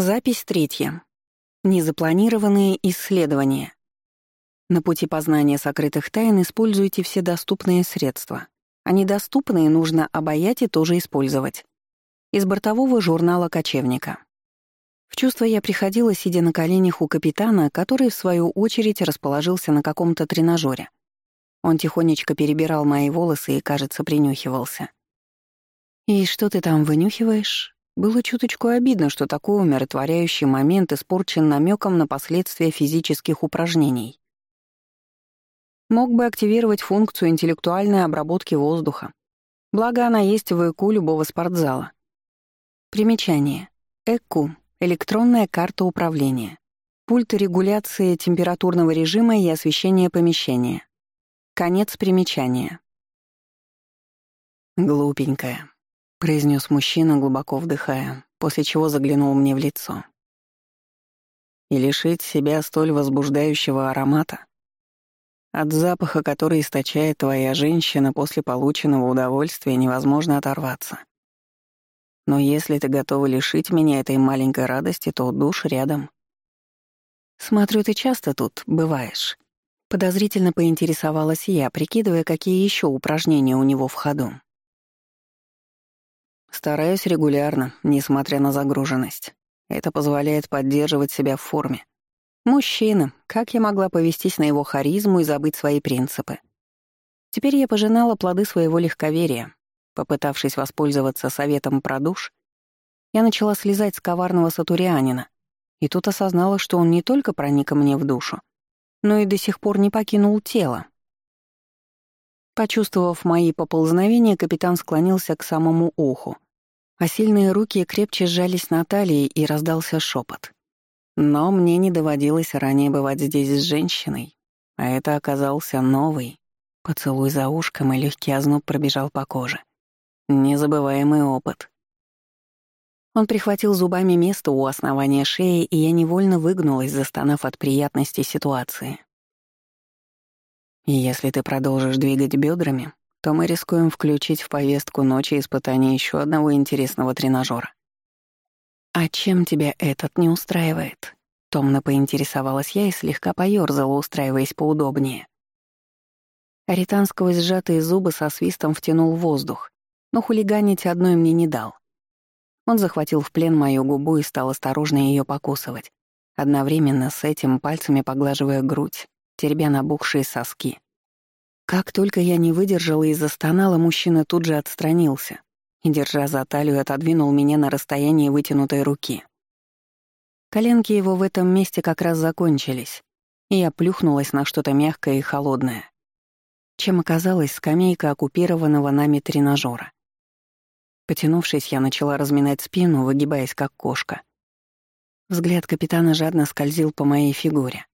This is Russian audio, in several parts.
Запись третья. Незапланированные исследования. На пути познания сокрытых тайн используйте все доступные средства. А недоступные нужно обаять и тоже использовать. Из бортового журнала «Кочевника». В чувство я приходила, сидя на коленях у капитана, который, в свою очередь, расположился на каком-то тренажере. Он тихонечко перебирал мои волосы и, кажется, принюхивался. «И что ты там вынюхиваешь?» Было чуточку обидно, что такой умиротворяющий момент испорчен намеком на последствия физических упражнений. Мог бы активировать функцию интеллектуальной обработки воздуха. Благо, она есть в ЭКУ любого спортзала. Примечание. ЭКУ — электронная карта управления. Пульт регуляции температурного режима и освещения помещения. Конец примечания. Глупенькая. — произнес мужчина, глубоко вдыхая, после чего заглянул мне в лицо. «И лишить себя столь возбуждающего аромата? От запаха, который источает твоя женщина после полученного удовольствия, невозможно оторваться. Но если ты готова лишить меня этой маленькой радости, то душ рядом». «Смотрю, ты часто тут бываешь». Подозрительно поинтересовалась я, прикидывая, какие еще упражнения у него в ходу. Стараюсь регулярно, несмотря на загруженность. Это позволяет поддерживать себя в форме. Мужчина, как я могла повестись на его харизму и забыть свои принципы? Теперь я пожинала плоды своего легковерия. Попытавшись воспользоваться советом про душ, я начала слезать с коварного сатурианина, и тут осознала, что он не только проник мне в душу, но и до сих пор не покинул тело. Почувствовав мои поползновения, капитан склонился к самому уху, а сильные руки крепче сжались на талии и раздался шепот. Но мне не доводилось ранее бывать здесь с женщиной, а это оказался новый. Поцелуй за ушком и легкий озноб пробежал по коже. Незабываемый опыт. Он прихватил зубами место у основания шеи, и я невольно выгнулась, застонав от приятности ситуации. И если ты продолжишь двигать бедрами, то мы рискуем включить в повестку ночи испытания еще одного интересного тренажера. «А чем тебя этот не устраивает?» — томно поинтересовалась я и слегка поёрзала, устраиваясь поудобнее. Аритан сквозь сжатые зубы со свистом втянул воздух, но хулиганить одной мне не дал. Он захватил в плен мою губу и стал осторожно ее покусывать, одновременно с этим пальцами поглаживая грудь, теребя набухшие соски. Как только я не выдержала и застонала, мужчина тут же отстранился и, держа за талию, отодвинул меня на расстояние вытянутой руки. Коленки его в этом месте как раз закончились, и я плюхнулась на что-то мягкое и холодное, чем оказалась скамейка оккупированного нами тренажера. Потянувшись, я начала разминать спину, выгибаясь как кошка. Взгляд капитана жадно скользил по моей фигуре.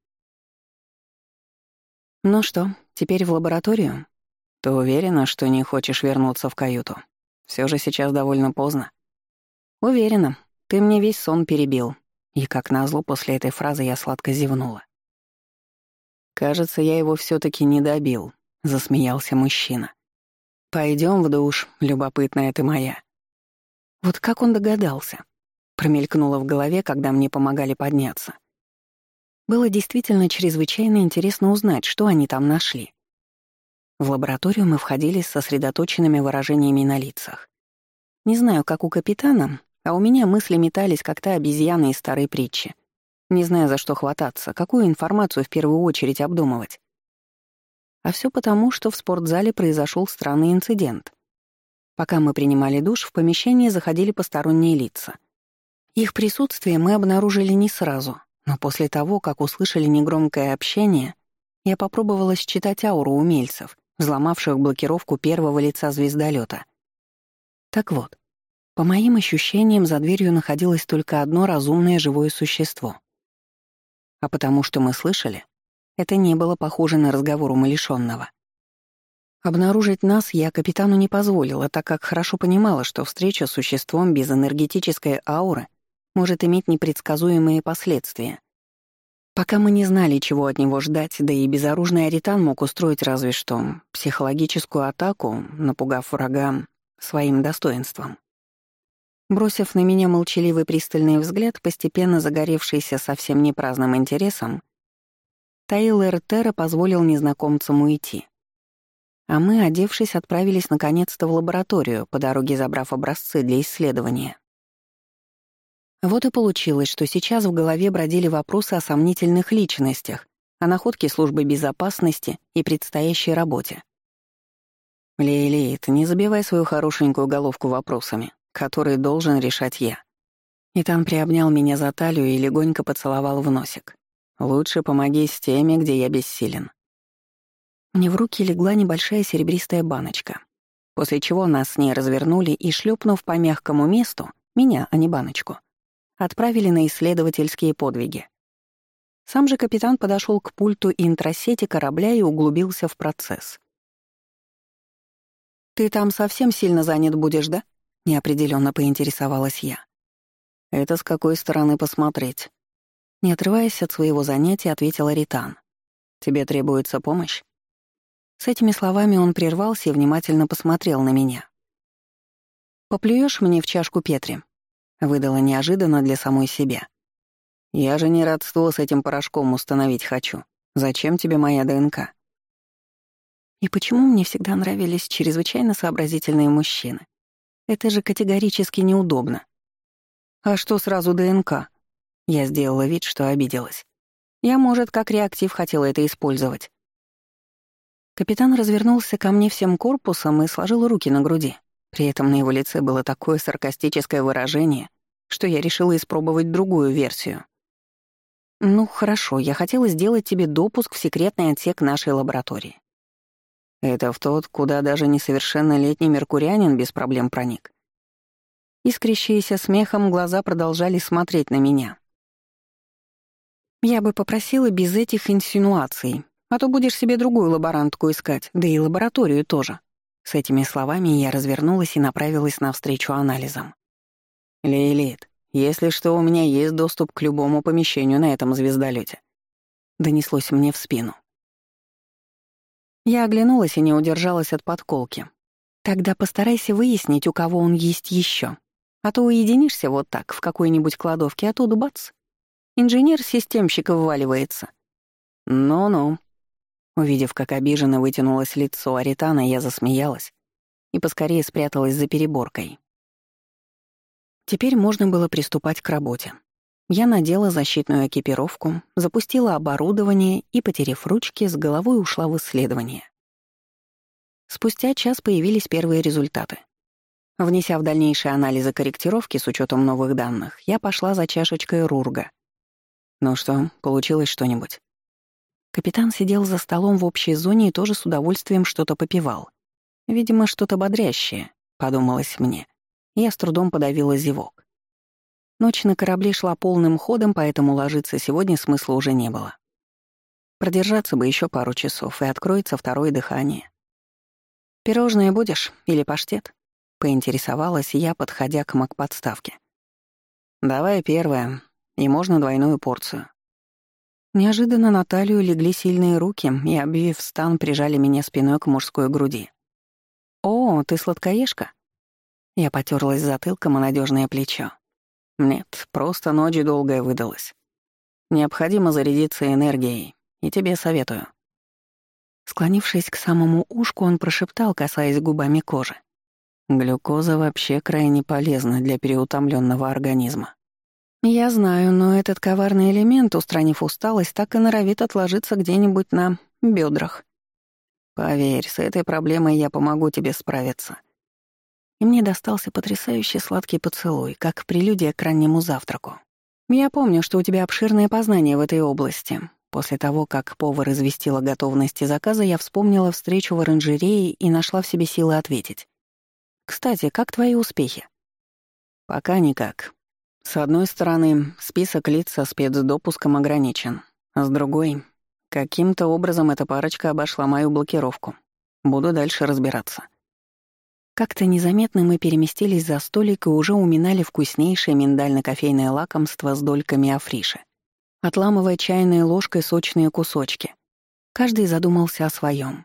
«Ну что, теперь в лабораторию? Ты уверена, что не хочешь вернуться в каюту? Все же сейчас довольно поздно». «Уверена. Ты мне весь сон перебил». И как назло, после этой фразы я сладко зевнула. «Кажется, я его все таки не добил», — засмеялся мужчина. Пойдем в душ, любопытная ты моя». Вот как он догадался? Промелькнуло в голове, когда мне помогали подняться. Было действительно чрезвычайно интересно узнать, что они там нашли. В лабораторию мы входили с сосредоточенными выражениями на лицах. Не знаю, как у капитана, а у меня мысли метались, как та обезьяна из старой притчи. Не знаю, за что хвататься, какую информацию в первую очередь обдумывать. А все потому, что в спортзале произошел странный инцидент. Пока мы принимали душ, в помещение заходили посторонние лица. Их присутствие мы обнаружили не сразу, но после того, как услышали негромкое общение, я попробовала считать ауру умельцев, взломавших блокировку первого лица звездолета. Так вот, по моим ощущениям, за дверью находилось только одно разумное живое существо. А потому что мы слышали, это не было похоже на разговор умалишённого. Обнаружить нас я капитану не позволила, так как хорошо понимала, что встреча с существом без энергетической ауры может иметь непредсказуемые последствия. Пока мы не знали, чего от него ждать, да и безоружный Аритан мог устроить разве что психологическую атаку, напугав врага своим достоинством. Бросив на меня молчаливый пристальный взгляд, постепенно загоревшийся совсем не праздным интересом, Таил Эртера позволил незнакомцам уйти. А мы, одевшись, отправились наконец-то в лабораторию, по дороге забрав образцы для исследования. Вот и получилось, что сейчас в голове бродили вопросы о сомнительных личностях, о находке службы безопасности и предстоящей работе. «Лейлит, не забивай свою хорошенькую головку вопросами, которые должен решать я». Итан приобнял меня за талию и легонько поцеловал в носик. «Лучше помоги с теми, где я бессилен». Мне в руки легла небольшая серебристая баночка, после чего нас с ней развернули и, шлепнув по мягкому месту, меня, а не баночку, отправили на исследовательские подвиги. Сам же капитан подошел к пульту интрасети корабля и углубился в процесс. «Ты там совсем сильно занят будешь, да?» — неопределенно поинтересовалась я. «Это с какой стороны посмотреть?» Не отрываясь от своего занятия, ответила Ритан. «Тебе требуется помощь?» С этими словами он прервался и внимательно посмотрел на меня. «Поплюешь мне в чашку Петри?» Выдала неожиданно для самой себя. «Я же не родство с этим порошком установить хочу. Зачем тебе моя ДНК?» И почему мне всегда нравились чрезвычайно сообразительные мужчины? Это же категорически неудобно. «А что сразу ДНК?» Я сделала вид, что обиделась. Я, может, как реактив хотела это использовать. Капитан развернулся ко мне всем корпусом и сложил руки на груди. При этом на его лице было такое саркастическое выражение, что я решила испробовать другую версию. «Ну, хорошо, я хотела сделать тебе допуск в секретный отсек нашей лаборатории». Это в тот, куда даже несовершеннолетний меркурианин без проблем проник. Искрящиеся смехом глаза продолжали смотреть на меня. «Я бы попросила без этих инсинуаций, а то будешь себе другую лаборантку искать, да и лабораторию тоже». С этими словами я развернулась и направилась навстречу анализам. «Лейлит, если что, у меня есть доступ к любому помещению на этом звездолете. Донеслось мне в спину. Я оглянулась и не удержалась от подколки. «Тогда постарайся выяснить, у кого он есть еще. А то уединишься вот так в какой-нибудь кладовке, а тут бац. Инженер-системщик вваливается». «Ну-ну», Увидев, как обиженно вытянулось лицо Аритана, я засмеялась и поскорее спряталась за переборкой. Теперь можно было приступать к работе. Я надела защитную экипировку, запустила оборудование и, потеряв ручки, с головой ушла в исследование. Спустя час появились первые результаты. Внеся в дальнейшие анализы корректировки с учетом новых данных, я пошла за чашечкой Рурга. Ну что, получилось что-нибудь? Капитан сидел за столом в общей зоне и тоже с удовольствием что-то попивал. Видимо, что-то бодрящее, подумалось мне. Я с трудом подавила зевок. Ночь на корабле шла полным ходом, поэтому ложиться сегодня смысла уже не было. Продержаться бы еще пару часов, и откроется второе дыхание. «Пирожное будешь или паштет?» — поинтересовалась я, подходя к мак-подставке. «Давай первое, и можно двойную порцию». Неожиданно на талию легли сильные руки и, обвив стан, прижали меня спиной к мужской груди. «О, ты сладкоежка?» Я потерлась затылком о надежное плечо. «Нет, просто ночь долгая выдалась. Необходимо зарядиться энергией, и тебе советую». Склонившись к самому ушку, он прошептал, касаясь губами кожи. «Глюкоза вообще крайне полезна для переутомленного организма. Я знаю, но этот коварный элемент, устранив усталость, так и норовит отложиться где-нибудь на бедрах. Поверь, с этой проблемой я помогу тебе справиться. И мне достался потрясающий сладкий поцелуй, как прелюдия к раннему завтраку. Я помню, что у тебя обширные познания в этой области. После того, как повар известила готовности заказа, я вспомнила встречу в оранжерее и нашла в себе силы ответить. «Кстати, как твои успехи?» «Пока никак. С одной стороны, список лиц со спецдопуском ограничен, с другой, каким-то образом эта парочка обошла мою блокировку. Буду дальше разбираться. Как-то незаметно мы переместились за столик и уже уминали вкуснейшее миндально-кофейное лакомство с дольками африши, отламывая чайной ложкой сочные кусочки. Каждый задумался о своем.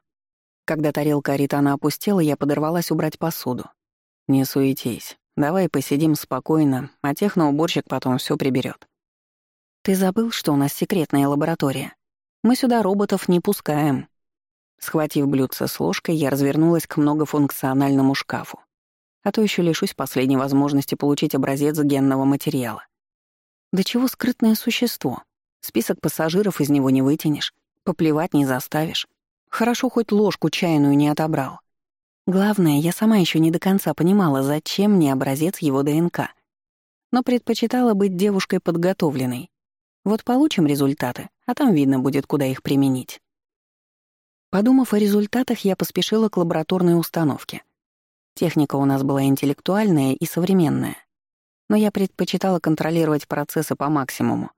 Когда тарелка Аритана опустела, я подорвалась убрать посуду. «Не суетись, Давай посидим спокойно, а техноуборщик потом все приберет. Ты забыл, что у нас секретная лаборатория? Мы сюда роботов не пускаем. Схватив блюдце с ложкой, я развернулась к многофункциональному шкафу. А то еще лишусь последней возможности получить образец генного материала. Да чего скрытное существо? Список пассажиров из него не вытянешь, поплевать не заставишь. Хорошо хоть ложку чайную не отобрал. Главное, я сама еще не до конца понимала, зачем мне образец его ДНК. Но предпочитала быть девушкой подготовленной. Вот получим результаты, а там видно будет, куда их применить. Подумав о результатах, я поспешила к лабораторной установке. Техника у нас была интеллектуальная и современная, но я предпочитала контролировать процессы по максимуму.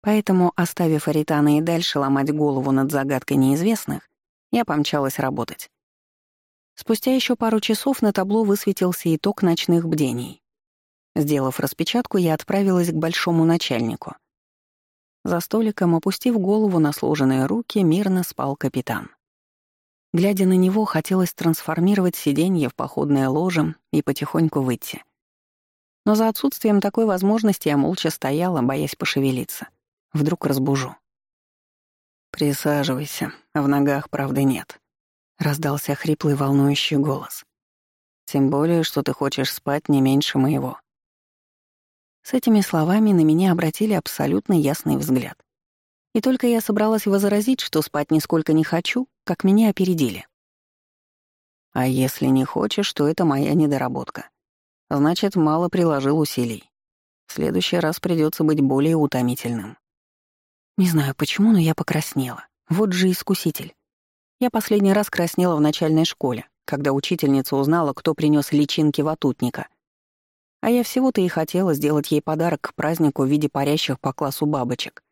Поэтому, оставив Аритана и дальше ломать голову над загадкой неизвестных, я помчалась работать. Спустя еще пару часов на табло высветился итог ночных бдений. Сделав распечатку, я отправилась к большому начальнику. За столиком, опустив голову на сложенные руки, мирно спал капитан. Глядя на него, хотелось трансформировать сиденье в походное ложе и потихоньку выйти. Но за отсутствием такой возможности я молча стояла, боясь пошевелиться. Вдруг разбужу. «Присаживайся, в ногах правды нет», — раздался хриплый волнующий голос. «Тем более, что ты хочешь спать не меньше моего». С этими словами на меня обратили абсолютно ясный взгляд. И только я собралась возразить, что спать нисколько не хочу, как меня опередили. А если не хочешь, то это моя недоработка. Значит, мало приложил усилий. В следующий раз придется быть более утомительным. Не знаю почему, но я покраснела. Вот же искуситель. Я последний раз краснела в начальной школе, когда учительница узнала, кто принес личинки ватутника, а я всего-то и хотела сделать ей подарок к празднику в виде парящих по классу бабочек.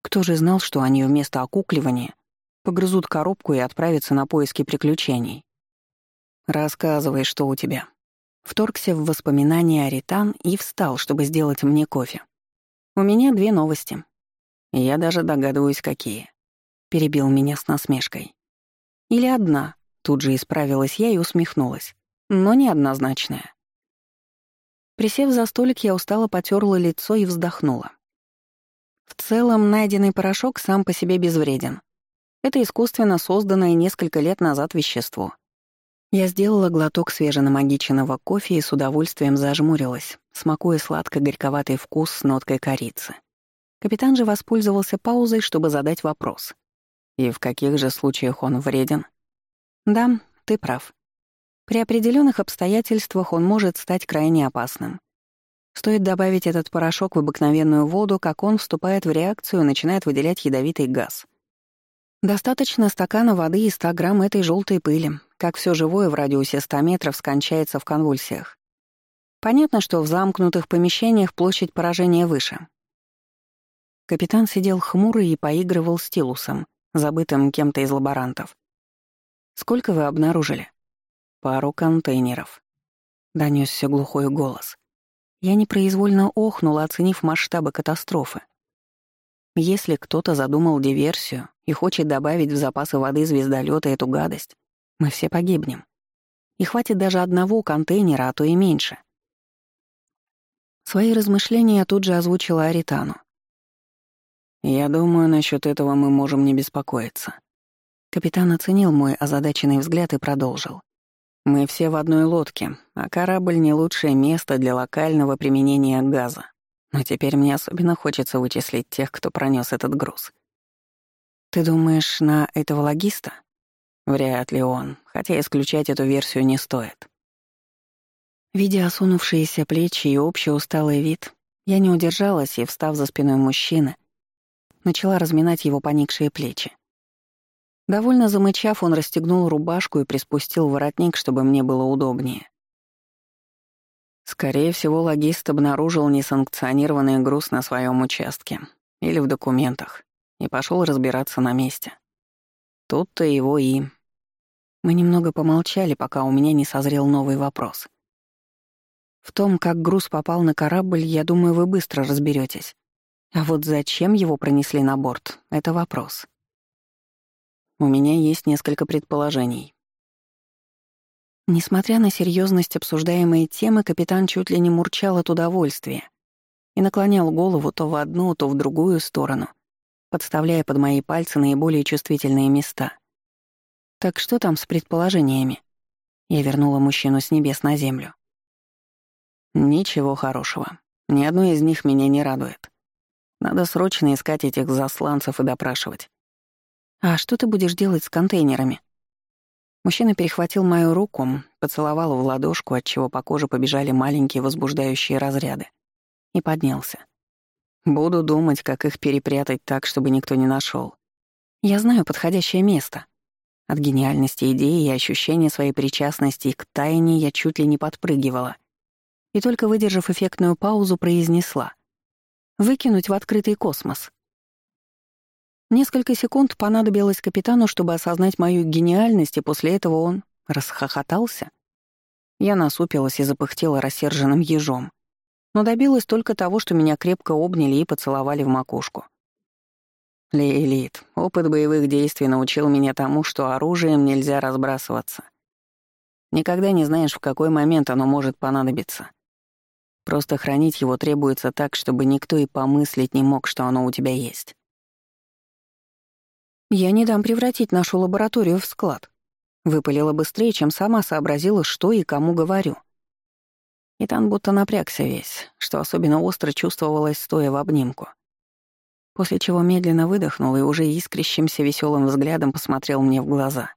Кто же знал, что они вместо окукливания погрызут коробку и отправятся на поиски приключений? «Рассказывай, что у тебя». Вторгся в воспоминания Аритан и встал, чтобы сделать мне кофе. «У меня две новости. Я даже догадываюсь, какие». Перебил меня с насмешкой. «Или одна», — тут же исправилась я и усмехнулась. «Но неоднозначная. Присев за столик, я устало потерла лицо и вздохнула. В целом, найденный порошок сам по себе безвреден. Это искусственно созданное несколько лет назад вещество. Я сделала глоток свеженамагиченного кофе и с удовольствием зажмурилась, смакуя сладко-горьковатый вкус с ноткой корицы. Капитан же воспользовался паузой, чтобы задать вопрос. «И в каких же случаях он вреден?» «Да, ты прав. При определенных обстоятельствах он может стать крайне опасным. Стоит добавить этот порошок в обыкновенную воду, как он вступает в реакцию и начинает выделять ядовитый газ. Достаточно стакана воды и 100 грамм этой желтой пыли, как все живое в радиусе 100 метров скончается в конвульсиях. Понятно, что в замкнутых помещениях площадь поражения выше. Капитан сидел хмурый и поигрывал стилусом, забытым кем-то из лаборантов. «Сколько вы обнаружили?» Пару контейнеров. Донесся глухой голос. Я непроизвольно охнула, оценив масштабы катастрофы. Если кто-то задумал диверсию и хочет добавить в запасы воды звездолета эту гадость, мы все погибнем. И хватит даже одного контейнера, а то и меньше. Свои размышления я тут же озвучила Аритану. «Я думаю, насчет этого мы можем не беспокоиться». Капитан оценил мой озадаченный взгляд и продолжил. Мы все в одной лодке, а корабль — не лучшее место для локального применения газа. Но теперь мне особенно хочется вычислить тех, кто пронес этот груз. Ты думаешь, на этого логиста? Вряд ли он, хотя исключать эту версию не стоит. Видя осунувшиеся плечи и общий усталый вид, я не удержалась и, встав за спиной мужчины, начала разминать его поникшие плечи. Довольно замычав, он расстегнул рубашку и приспустил воротник, чтобы мне было удобнее. Скорее всего, логист обнаружил несанкционированный груз на своем участке или в документах и пошел разбираться на месте. Тут-то его и... Мы немного помолчали, пока у меня не созрел новый вопрос. В том, как груз попал на корабль, я думаю, вы быстро разберетесь. А вот зачем его пронесли на борт — это вопрос. У меня есть несколько предположений. Несмотря на серьезность обсуждаемой темы, капитан чуть ли не мурчал от удовольствия и наклонял голову то в одну, то в другую сторону, подставляя под мои пальцы наиболее чувствительные места. «Так что там с предположениями?» Я вернула мужчину с небес на землю. «Ничего хорошего. Ни одно из них меня не радует. Надо срочно искать этих засланцев и допрашивать. «А что ты будешь делать с контейнерами?» Мужчина перехватил мою руку, поцеловал в ладошку, отчего по коже побежали маленькие возбуждающие разряды, и поднялся. «Буду думать, как их перепрятать так, чтобы никто не нашел. Я знаю подходящее место». От гениальности идеи и ощущения своей причастности к тайне я чуть ли не подпрыгивала. И только выдержав эффектную паузу, произнесла. «Выкинуть в открытый космос». Несколько секунд понадобилось капитану, чтобы осознать мою гениальность, и после этого он расхохотался. Я насупилась и запыхтела рассерженным ежом, но добилась только того, что меня крепко обняли и поцеловали в макушку. Лейлит, опыт боевых действий научил меня тому, что оружием нельзя разбрасываться. Никогда не знаешь, в какой момент оно может понадобиться. Просто хранить его требуется так, чтобы никто и помыслить не мог, что оно у тебя есть. «Я не дам превратить нашу лабораторию в склад», — выпалила быстрее, чем сама сообразила, что и кому говорю. Итан будто напрягся весь, что особенно остро чувствовалось, стоя в обнимку. После чего медленно выдохнул и уже искрящимся веселым взглядом посмотрел мне в глаза.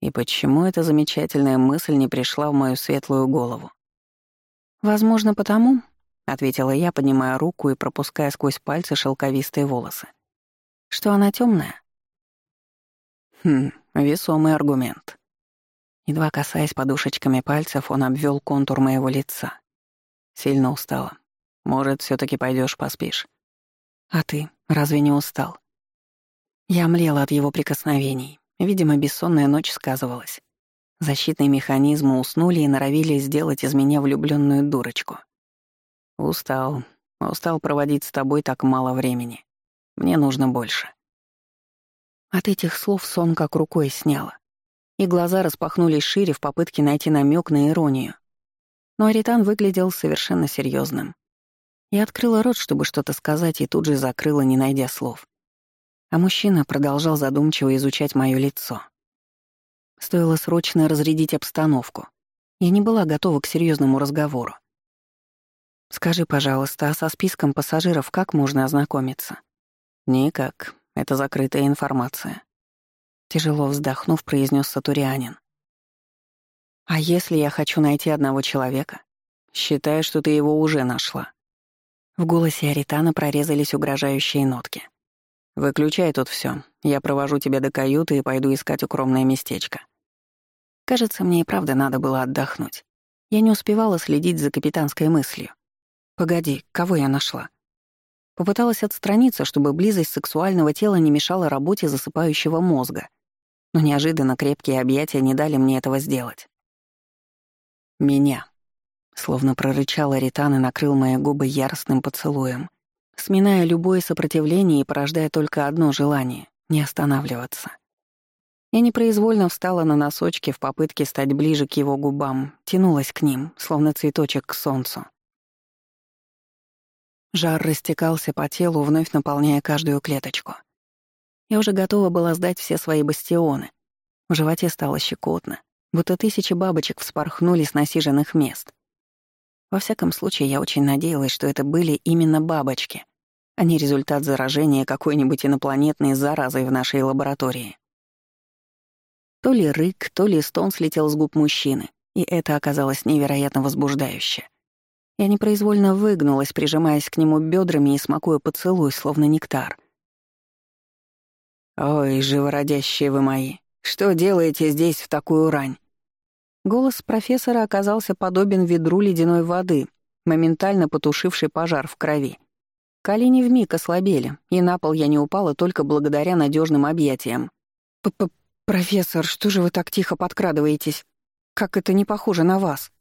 И почему эта замечательная мысль не пришла в мою светлую голову? «Возможно, потому», — ответила я, поднимая руку и пропуская сквозь пальцы шелковистые волосы что она темная. Хм, весомый аргумент. Едва касаясь подушечками пальцев, он обвел контур моего лица. Сильно устала. Может, все таки пойдешь поспишь. А ты разве не устал? Я млела от его прикосновений. Видимо, бессонная ночь сказывалась. Защитные механизмы уснули и норовили сделать из меня влюбленную дурочку. Устал. Устал проводить с тобой так мало времени. Мне нужно больше». От этих слов сон как рукой сняла, и глаза распахнулись шире в попытке найти намек на иронию. Но Аритан выглядел совершенно серьезным. Я открыла рот, чтобы что-то сказать, и тут же закрыла, не найдя слов. А мужчина продолжал задумчиво изучать моё лицо. Стоило срочно разрядить обстановку. Я не была готова к серьезному разговору. «Скажи, пожалуйста, а со списком пассажиров как можно ознакомиться?» «Никак. Это закрытая информация». Тяжело вздохнув, произнес Сатурианин. «А если я хочу найти одного человека? Считай, что ты его уже нашла». В голосе Аритана прорезались угрожающие нотки. «Выключай тут все. Я провожу тебя до каюты и пойду искать укромное местечко». Кажется, мне и правда надо было отдохнуть. Я не успевала следить за капитанской мыслью. «Погоди, кого я нашла?» Попыталась отстраниться, чтобы близость сексуального тела не мешала работе засыпающего мозга. Но неожиданно крепкие объятия не дали мне этого сделать. «Меня», — словно прорычал Аритан и накрыл мои губы яростным поцелуем, сминая любое сопротивление и порождая только одно желание — не останавливаться. Я непроизвольно встала на носочки в попытке стать ближе к его губам, тянулась к ним, словно цветочек к солнцу. Жар растекался по телу, вновь наполняя каждую клеточку. Я уже готова была сдать все свои бастионы. В животе стало щекотно, будто тысячи бабочек вспорхнули с насиженных мест. Во всяком случае, я очень надеялась, что это были именно бабочки, а не результат заражения какой-нибудь инопланетной заразой в нашей лаборатории. То ли рык, то ли стон слетел с губ мужчины, и это оказалось невероятно возбуждающе. Я непроизвольно выгнулась, прижимаясь к нему бедрами и смакуя поцелуй, словно нектар. «Ой, живородящие вы мои, что делаете здесь в такую рань?» Голос профессора оказался подобен ведру ледяной воды, моментально потушивший пожар в крови. Колени вмиг ослабели, и на пол я не упала только благодаря надежным объятиям. П -п «Профессор, что же вы так тихо подкрадываетесь? Как это не похоже на вас?»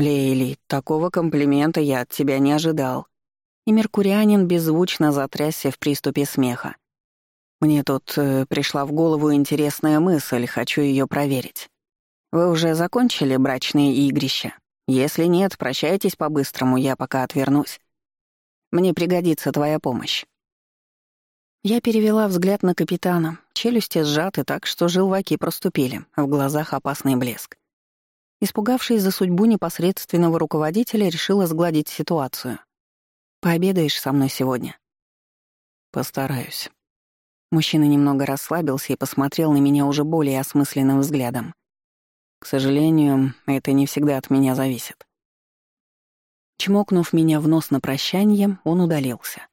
«Лейли, такого комплимента я от тебя не ожидал». И Меркурианин беззвучно затрясся в приступе смеха. «Мне тут э, пришла в голову интересная мысль, хочу ее проверить. Вы уже закончили брачные игрища? Если нет, прощайтесь по-быстрому, я пока отвернусь. Мне пригодится твоя помощь». Я перевела взгляд на капитана. Челюсти сжаты так, что желваки проступили, в глазах опасный блеск. Испугавшись за судьбу непосредственного руководителя, решила сгладить ситуацию. «Пообедаешь со мной сегодня?» «Постараюсь». Мужчина немного расслабился и посмотрел на меня уже более осмысленным взглядом. К сожалению, это не всегда от меня зависит. Чмокнув меня в нос на прощание, он удалился.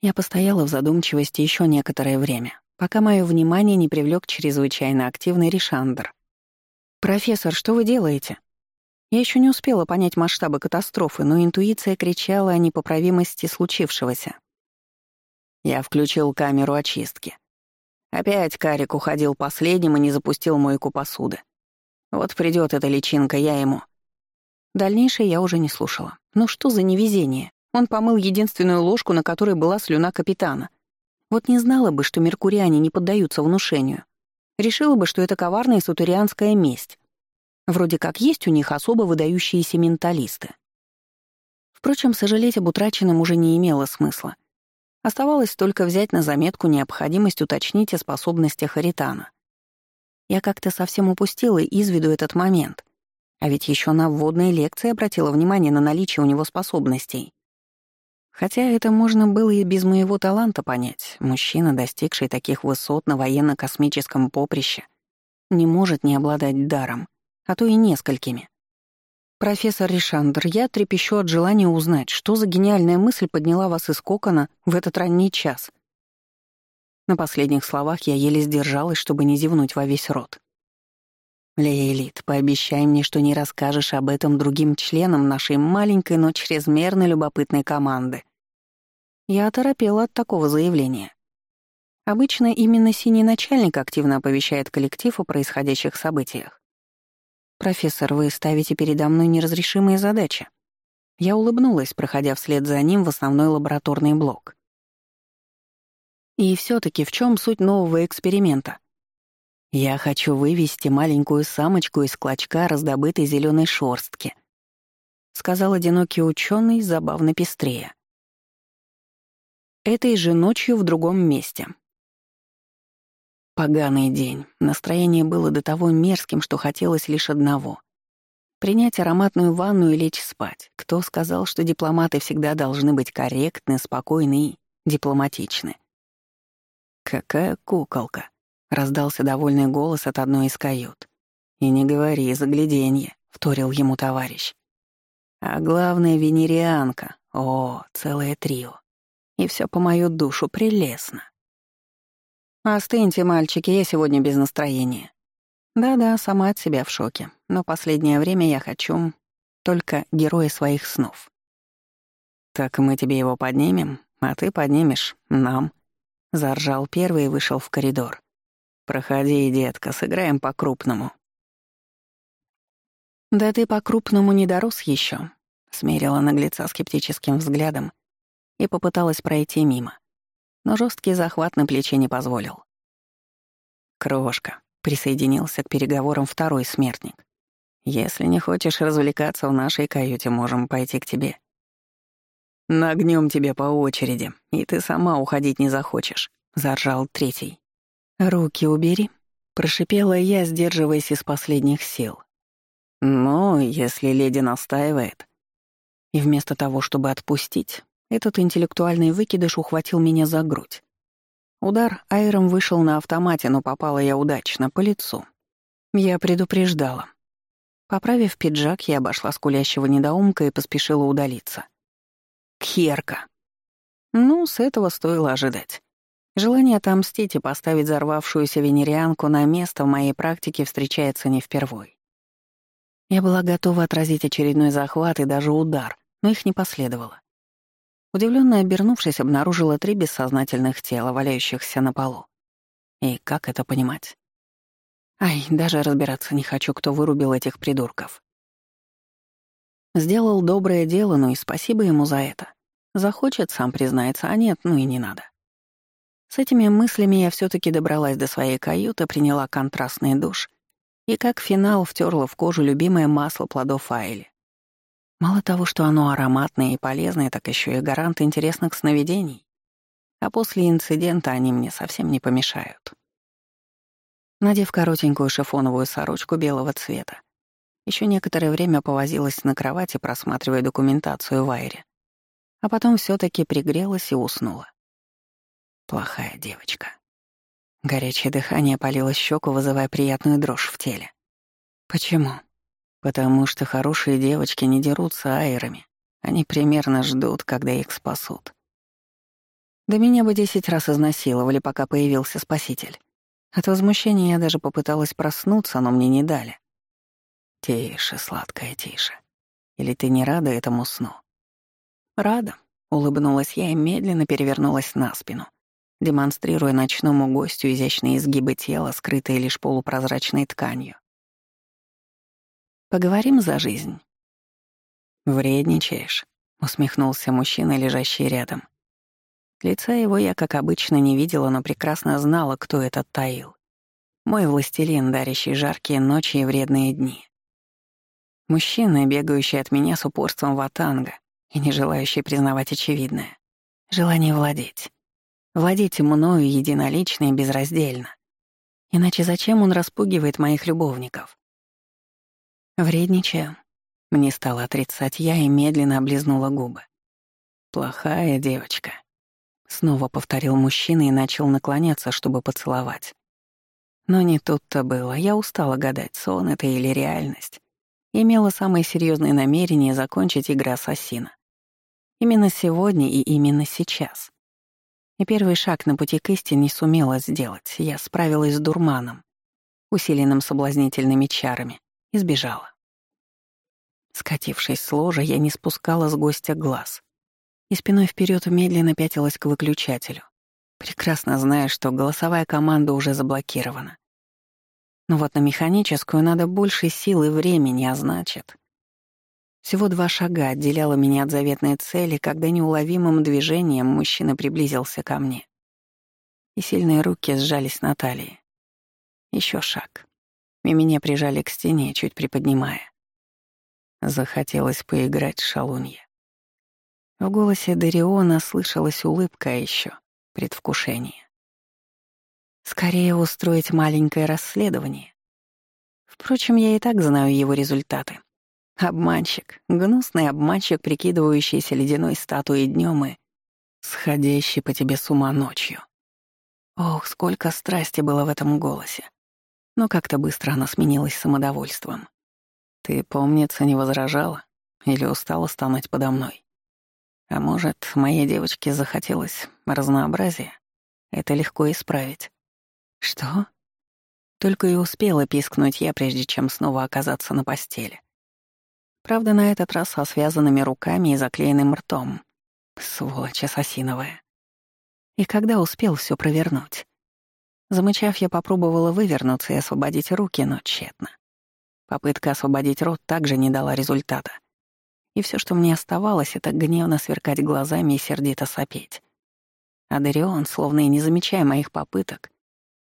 Я постояла в задумчивости еще некоторое время, пока мое внимание не привлек чрезвычайно активный Ришандр. «Профессор, что вы делаете?» Я еще не успела понять масштабы катастрофы, но интуиция кричала о непоправимости случившегося. Я включил камеру очистки. Опять Карик уходил последним и не запустил мойку посуды. Вот придет эта личинка, я ему. Дальнейшее я уже не слушала. Ну что за невезение? Он помыл единственную ложку, на которой была слюна капитана. Вот не знала бы, что меркуриане не поддаются внушению. Решила бы, что это коварная сутурианская месть. Вроде как есть у них особо выдающиеся менталисты. Впрочем, сожалеть об утраченном уже не имело смысла. Оставалось только взять на заметку необходимость уточнить о способностях Аритана. Я как-то совсем упустила из виду этот момент. А ведь еще на вводной лекции обратила внимание на наличие у него способностей. Хотя это можно было и без моего таланта понять. Мужчина, достигший таких высот на военно-космическом поприще, не может не обладать даром, а то и несколькими. «Профессор Ришандр, я трепещу от желания узнать, что за гениальная мысль подняла вас из кокона в этот ранний час», на последних словах я еле сдержалась, чтобы не зевнуть во весь рот. «Лейлит, пообещай мне, что не расскажешь об этом другим членам нашей маленькой, но чрезмерно любопытной команды». Я оторопела от такого заявления. Обычно именно синий начальник активно оповещает коллектив о происходящих событиях. «Профессор, вы ставите передо мной неразрешимые задачи». Я улыбнулась, проходя вслед за ним в основной лабораторный блок. И все таки в чем суть нового эксперимента? Я хочу вывести маленькую самочку из клочка раздобытой зеленой шорстки, сказал одинокий ученый, забавно пестрее. Этой же ночью в другом месте. Поганый день. Настроение было до того мерзким, что хотелось лишь одного — принять ароматную ванну и лечь спать. Кто сказал, что дипломаты всегда должны быть корректны, спокойны и дипломатичны? «Какая куколка!» — раздался довольный голос от одной из кают. «И не говори, загляденье», — вторил ему товарищ. «А главное, венерианка. О, целое трио. И все по мою душу прелестно». «Остыньте, мальчики, я сегодня без настроения». Да-да, сама от себя в шоке, но последнее время я хочу только героя своих снов. «Так мы тебе его поднимем, а ты поднимешь нам», Заржал первый и вышел в коридор. «Проходи, детка, сыграем по-крупному». «Да ты по-крупному не дорос еще, смерила наглеца скептическим взглядом и попыталась пройти мимо. Но жесткий захват на плече не позволил. «Крошка», — присоединился к переговорам второй смертник. «Если не хочешь развлекаться в нашей каюте, можем пойти к тебе. «Нагнем тебя по очереди, и ты сама уходить не захочешь», — заржал третий. «Руки убери», — прошипела я, сдерживаясь из последних сил. «Ну, если леди настаивает». И вместо того, чтобы отпустить, этот интеллектуальный выкидыш ухватил меня за грудь. Удар аэром вышел на автомате, но попала я удачно, по лицу. Я предупреждала. Поправив пиджак, я обошла скулящего недоумка и поспешила удалиться. Кхерка. Ну, с этого стоило ожидать. Желание отомстить и поставить взорвавшуюся венерианку на место в моей практике встречается не впервой. Я была готова отразить очередной захват и даже удар, но их не последовало. Удивленно обернувшись, обнаружила три бессознательных тела, валяющихся на полу. И как это понимать? Ай, даже разбираться не хочу, кто вырубил этих придурков. Сделал доброе дело, ну и спасибо ему за это. Захочет, сам признается, а нет, ну и не надо. С этими мыслями я все таки добралась до своей каюты, приняла контрастный душ И как финал втерла в кожу любимое масло плодов Айли. Мало того, что оно ароматное и полезное, так еще и гарант интересных сновидений. А после инцидента они мне совсем не помешают. Надев коротенькую шифоновую сорочку белого цвета, еще некоторое время повозилась на кровати, просматривая документацию в Айре. А потом все таки пригрелась и уснула. Плохая девочка. Горячее дыхание палило щеку, вызывая приятную дрожь в теле. Почему? Потому что хорошие девочки не дерутся айрами. Они примерно ждут, когда их спасут. Да меня бы десять раз изнасиловали, пока появился спаситель. От возмущения я даже попыталась проснуться, но мне не дали. Тише, сладкая, тише. Или ты не рада этому сну? Рада, улыбнулась я и медленно перевернулась на спину, демонстрируя ночному гостю изящные изгибы тела, скрытые лишь полупрозрачной тканью. Поговорим за жизнь. Вредничаешь, усмехнулся мужчина, лежащий рядом. Лица его я, как обычно, не видела, но прекрасно знала, кто этот Таил. Мой властелин, дарящий жаркие ночи и вредные дни. Мужчина, бегающий от меня с упорством ватанга и не желающий признавать очевидное. Желание владеть. Владеть мною единолично и безраздельно. Иначе зачем он распугивает моих любовников? Вредничаю. Мне стало отрицать я и медленно облизнула губы. «Плохая девочка», — снова повторил мужчина и начал наклоняться, чтобы поцеловать. Но не тут-то было. Я устала гадать, сон это или реальность имела самое серьезное намерение закончить игры ассасина. Именно сегодня и именно сейчас. И первый шаг на пути к истине сумела сделать. Я справилась с дурманом, усиленным соблазнительными чарами, и сбежала. Скатившись с ложа, я не спускала с гостя глаз и спиной вперед медленно пятилась к выключателю, прекрасно зная, что голосовая команда уже заблокирована. Но вот на механическую надо больше сил и времени, а значит... Всего два шага отделяло меня от заветной цели, когда неуловимым движением мужчина приблизился ко мне. И сильные руки сжались на талии. Еще шаг. И меня прижали к стене, чуть приподнимая. Захотелось поиграть шалунья. В голосе Дариона слышалась улыбка, еще предвкушение. Скорее устроить маленькое расследование. Впрочем, я и так знаю его результаты. Обманщик, гнусный обманщик, прикидывающийся ледяной статуей днем и сходящий по тебе с ума ночью. Ох, сколько страсти было в этом голосе. Но как-то быстро она сменилась самодовольством. Ты, помнится, не возражала или устала стонать подо мной? А может, моей девочке захотелось разнообразия? Это легко исправить. «Что?» Только и успела пискнуть я, прежде чем снова оказаться на постели. Правда, на этот раз со связанными руками и заклеенным ртом. Сволочь ассасиновая. И когда успел все провернуть? Замычав, я попробовала вывернуться и освободить руки, но тщетно. Попытка освободить рот также не дала результата. И все, что мне оставалось, это гневно сверкать глазами и сердито сопеть. А Дарион, словно и не замечая моих попыток,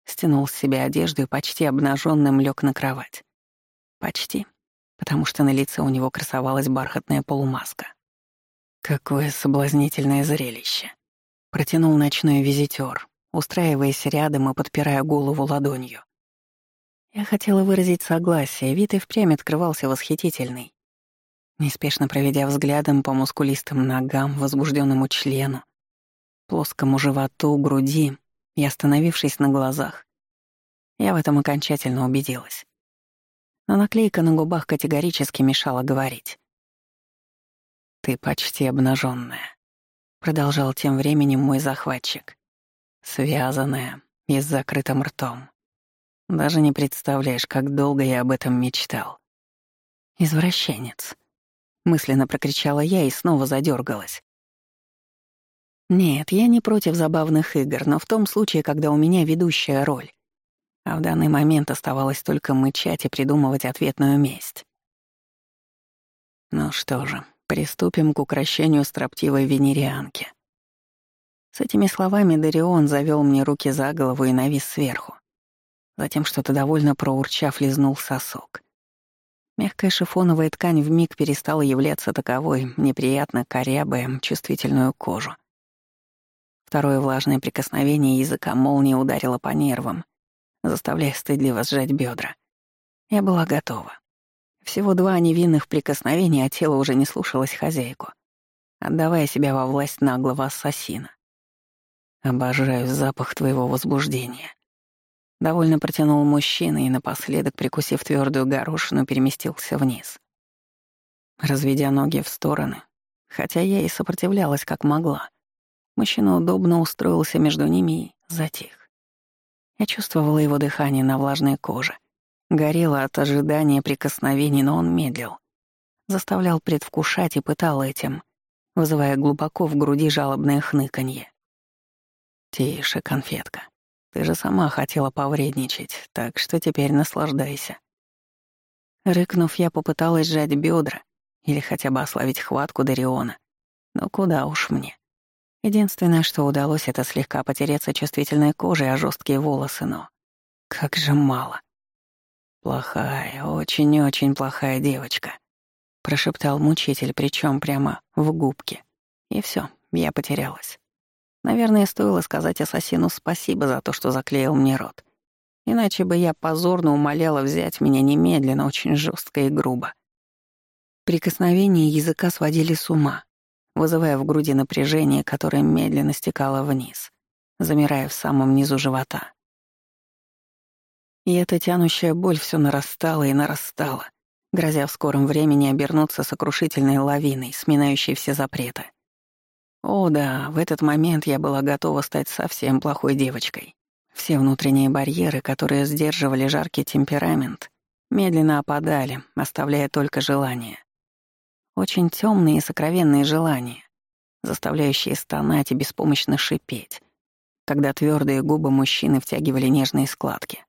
Стянул с себя одежду и почти обнаженным лег на кровать. Почти, потому что на лице у него красовалась бархатная полумаска. Какое соблазнительное зрелище. Протянул ночной визитер, устраиваясь рядом и подпирая голову ладонью. Я хотела выразить согласие, вид и впрямь открывался восхитительный. Неспешно проведя взглядом по мускулистым ногам, возбужденному члену, плоскому животу, груди, и остановившись на глазах, я в этом окончательно убедилась. Но наклейка на губах категорически мешала говорить. «Ты почти обнаженная, продолжал тем временем мой захватчик. «Связанная и с закрытым ртом. Даже не представляешь, как долго я об этом мечтал». «Извращенец», — мысленно прокричала я и снова задергалась. Нет, я не против забавных игр, но в том случае, когда у меня ведущая роль. А в данный момент оставалось только мычать и придумывать ответную месть. Ну что же, приступим к украшению строптивой венерианки. С этими словами Дарион завел мне руки за голову и навис сверху. Затем что-то довольно проурчав лизнул сосок. Мягкая шифоновая ткань вмиг перестала являться таковой, неприятно корябая чувствительную кожу. Второе влажное прикосновение языка молнии ударило по нервам, заставляя стыдливо сжать бедра. Я была готова. Всего два невинных прикосновения, а тело уже не слушалось хозяйку, отдавая себя во власть наглого ассасина. Обожаю запах твоего возбуждения. Довольно протянул мужчина и напоследок, прикусив твердую горошину, переместился вниз. Разведя ноги в стороны, хотя я и сопротивлялась как могла, мужчина удобно устроился между ними и затих. Я чувствовала его дыхание на влажной коже, горела от ожидания прикосновений, но он медлил, заставлял предвкушать и пытал этим, вызывая глубоко в груди жалобное хныканье. «Тише, конфетка. Ты же сама хотела повредничать, так что теперь наслаждайся». Рыкнув, я попыталась сжать бедра или хотя бы ослабить хватку Дариона. Но куда уж мне. Единственное, что удалось, это слегка потереться чувствительной кожей, а жесткие волосы, но... Как же мало. «Плохая, очень-очень плохая девочка», — прошептал мучитель, причем прямо в губке. И все, я потерялась. Наверное, стоило сказать ассасину спасибо за то, что заклеил мне рот. Иначе бы я позорно умоляла взять меня немедленно, очень жестко и грубо. Прикосновения языка сводили с ума, вызывая в груди напряжение, которое медленно стекало вниз, замирая в самом низу живота. И эта тянущая боль все нарастала и нарастала, грозя в скором времени обернуться сокрушительной лавиной, сминающей все запреты. О да, в этот момент я была готова стать совсем плохой девочкой. Все внутренние барьеры, которые сдерживали жаркий темперамент, медленно опадали, оставляя только желания. Очень темные и сокровенные желания, заставляющие стонать и беспомощно шипеть, когда твердые губы мужчины втягивали нежные складки.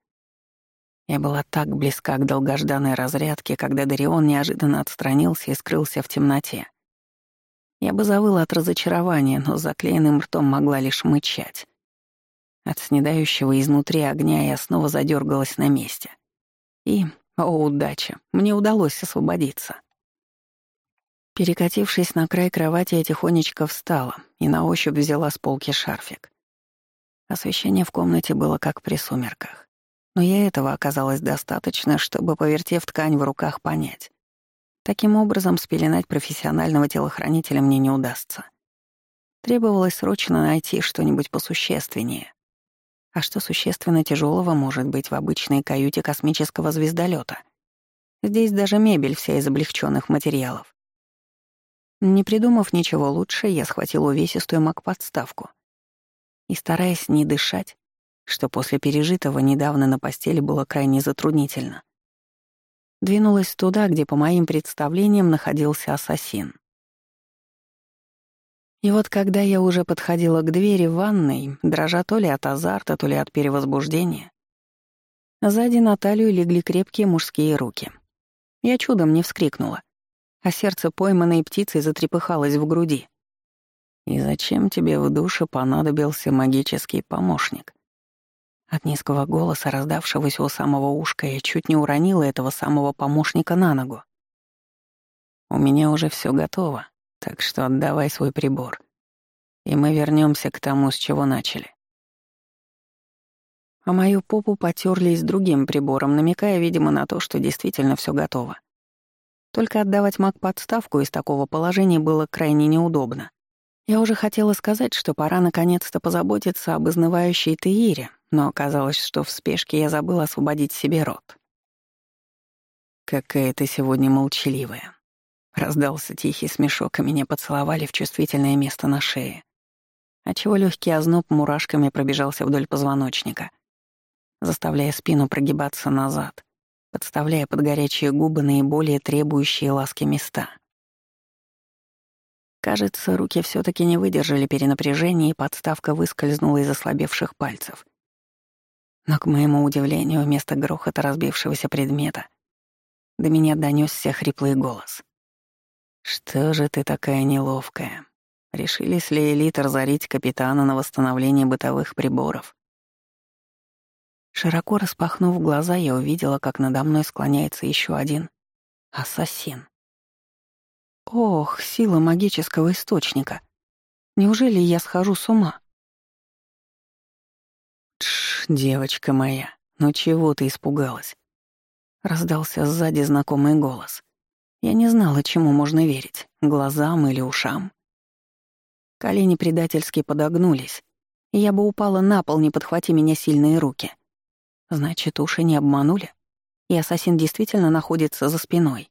Я была так близка к долгожданной разрядке, когда Дарион неожиданно отстранился и скрылся в темноте. Я бы завыла от разочарования, но заклеенным ртом могла лишь мычать. От снедающего изнутри огня я снова задергалась на месте. И, о, удача, мне удалось освободиться. Перекатившись на край кровати, я тихонечко встала и на ощупь взяла с полки шарфик. Освещение в комнате было как при сумерках. Но и этого оказалось достаточно, чтобы, повертев ткань в руках, понять. Таким образом, спеленать профессионального телохранителя мне не удастся. Требовалось срочно найти что-нибудь посущественнее. А что существенно тяжелого может быть в обычной каюте космического звездолета? Здесь даже мебель вся из облегченных материалов. Не придумав ничего лучше, я схватил увесистую маг-подставку и, стараясь не дышать, что после пережитого недавно на постели было крайне затруднительно, двинулась туда, где, по моим представлениям, находился ассасин. И вот когда я уже подходила к двери ванной, дрожа то ли от азарта, то ли от перевозбуждения, сзади на талию легли крепкие мужские руки. Я чудом не вскрикнула, а сердце пойманной птицей затрепыхалось в груди. «И зачем тебе в душе понадобился магический помощник?» От низкого голоса, раздавшегося у самого ушка, я чуть не уронила этого самого помощника на ногу. «У меня уже все готово, так что отдавай свой прибор, и мы вернемся к тому, с чего начали». А мою попу потерлись другим прибором, намекая, видимо, на то, что действительно все готово. Только отдавать маг подставку из такого положения было крайне неудобно. Я уже хотела сказать, что пора наконец-то позаботиться об изнывающей Теире, но оказалось, что в спешке я забыла освободить себе рот. «Какая ты сегодня молчаливая!» Раздался тихий смешок, и меня поцеловали в чувствительное место на шее, отчего легкий озноб мурашками пробежался вдоль позвоночника, заставляя спину прогибаться назад, подставляя под горячие губы наиболее требующие ласки места. Кажется, руки все таки не выдержали перенапряжения, и подставка выскользнула из ослабевших пальцев — но, к моему удивлению, вместо грохота разбившегося предмета до меня донесся хриплый голос. «Что же ты такая неловкая? Решились ли элит разорить капитана на восстановление бытовых приборов?» Широко распахнув глаза, я увидела, как надо мной склоняется еще один ассасин. Ох, сила магического источника. Неужели я схожу с ума? Тш, девочка моя, ну чего ты испугалась? Раздался сзади знакомый голос. Я не знала, чему можно верить — глазам или ушам. Колени предательски подогнулись, и я бы упала на пол, не подхвати меня сильные руки. Значит, уши не обманули, и ассасин действительно находится за спиной.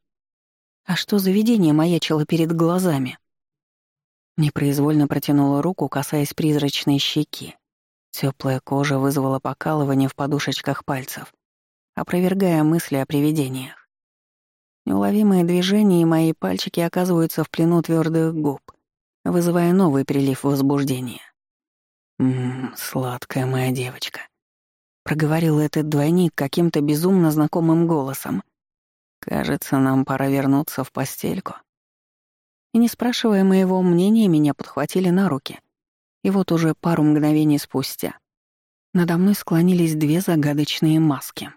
А что за видение маячило перед глазами? Непроизвольно протянула руку, касаясь призрачной щеки. Теплая кожа вызвала покалывание в подушечках пальцев, опровергая мысли о привидениях. Неуловимые движения и мои пальчики оказываются в плену твердых губ, вызывая новый прилив возбуждения. «Ммм, сладкая моя девочка», — проговорил этот двойник каким-то безумно знакомым голосом. «Кажется, нам пора вернуться в постельку». И не спрашивая моего мнения, меня подхватили на руки. И вот уже пару мгновений спустя надо мной склонились две загадочные маски.